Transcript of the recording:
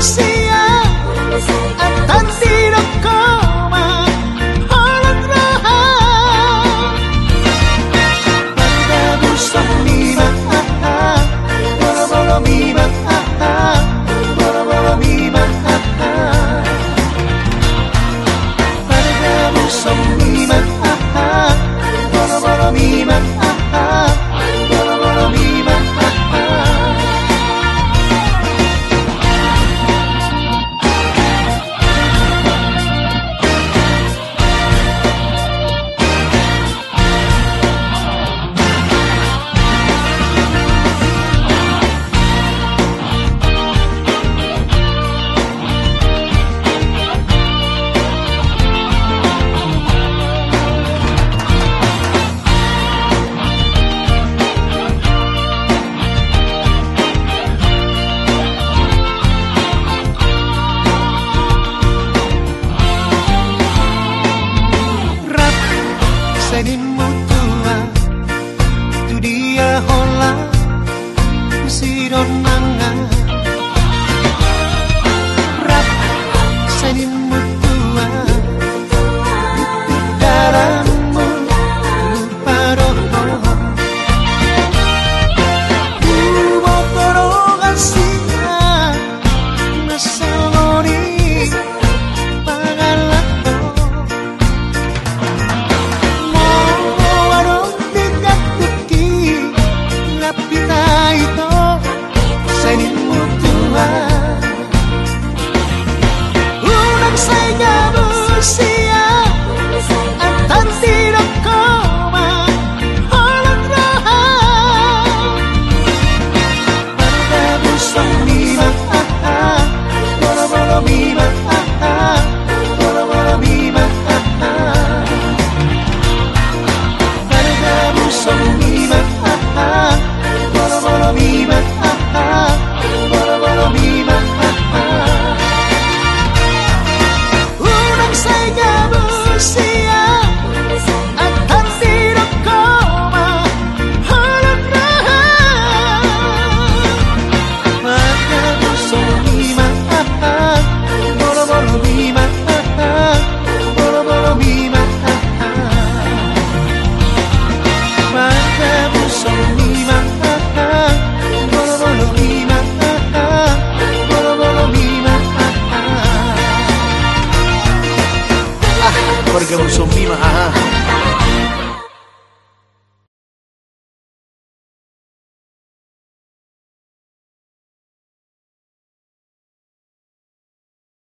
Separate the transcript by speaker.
Speaker 1: to. sedinmu tua tu dia hola si dona sueño. porque un zombie más.